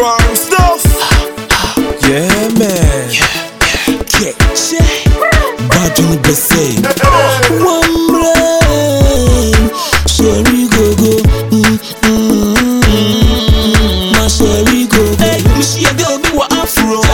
Prime stuff. Yeah, man. Bad on the say. One brain. Sherry go go. Mm, mm, mm. My sherry go go. Hey, a girl be wa afro.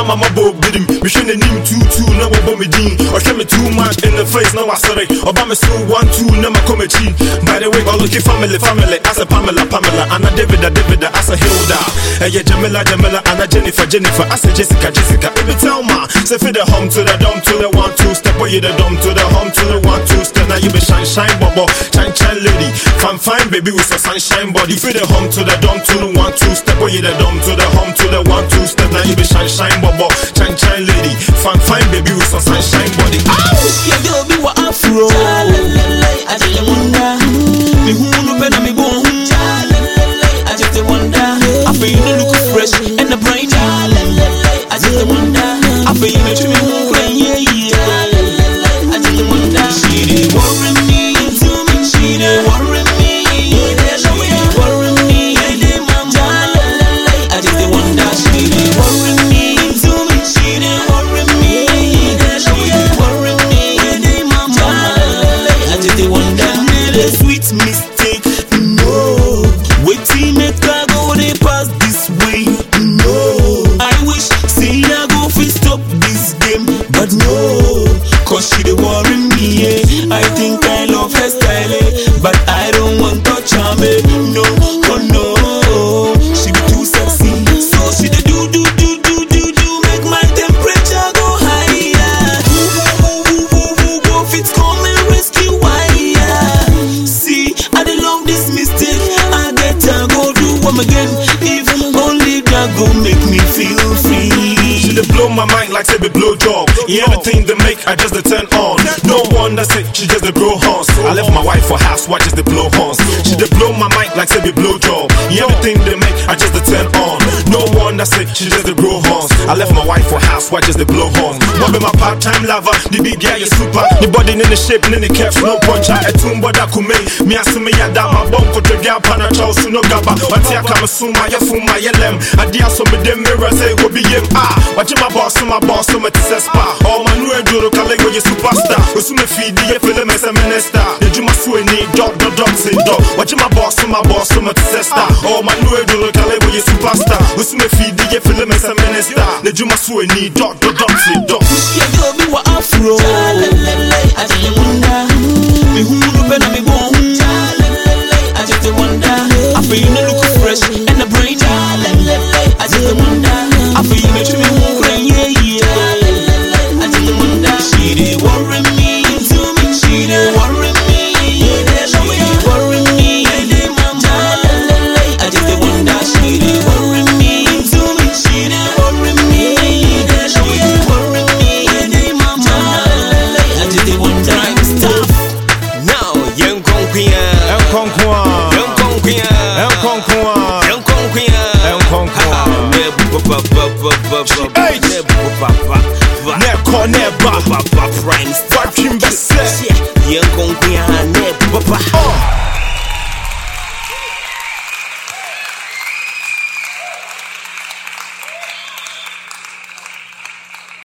Kale bia mama bo bidim Mehwɛ n'anim tutu na wɔbɔ me din Ɔhwɛ me too much in the face na wasere Ɔba me so one two na makɔ m'akyi By the way ɔloki family family. Asa Pamela Pamela Ana Davida Davida Asa Hilda. Ɛyɛ Jamila Jamila Ana Jennifer Jennifer. Asa Jessica Jessica Baby tell ma. Say fit the home to the dome to the one two step Boy you the dome to the home to the one two step. Now you be shine shine bobo Shine shine lady. Fine fine baby with a sunshine body. Fit the home to the dome to the one two step Boy you the dome to the home to the one two step. Now you be shine shine bobo Shine shine lady. Fine fine baby with a sunshine think I love her style, eh, but I don't want touch her. eh. No, oh no. She be too sexy, so she dey do do do do do do make my temperature go higher. Who who who who go fit come and rescue wire? See, I dey love this mistake. I get to go do am again. If only that go make me feel free. She dey blow my mind like say be blow job. Yeah, everything they make, I just turn on. No wonder say she just dey blow. I left my wife for house, just dey blow? She dey blow my mind like say be blow job. Everything they make, I just dey turn on. No one wonder say she just dey blow. I left my wife for house, just dey blow? What be my part-time lover? The big guy is super. The body in the shape, in the caps, no puncher. A tumbo da kume. Me asumi ya da ma bonko to gya pana chow suno gaba. Wati ya kama suma ya fuma ya lem. Adi aso me dem mirror say go be yem ah. Wachi my boss, my boss, so me tise spa. Oh man, we duro kale go ye superstar. Osu me feed ye feel me se minister. Ye juma suwe ni dog dog dog say dog. Wachi my boss, my boss, so me tise star. Oh man, we duro kale go ye superstar. Osu me feed ye feel me se minister. Ye juma suwe ni dog dog dog say dog. Yeah, girl, be what afro. I Papa, prime, fucking best. Yeah, young Kong Queen, papa.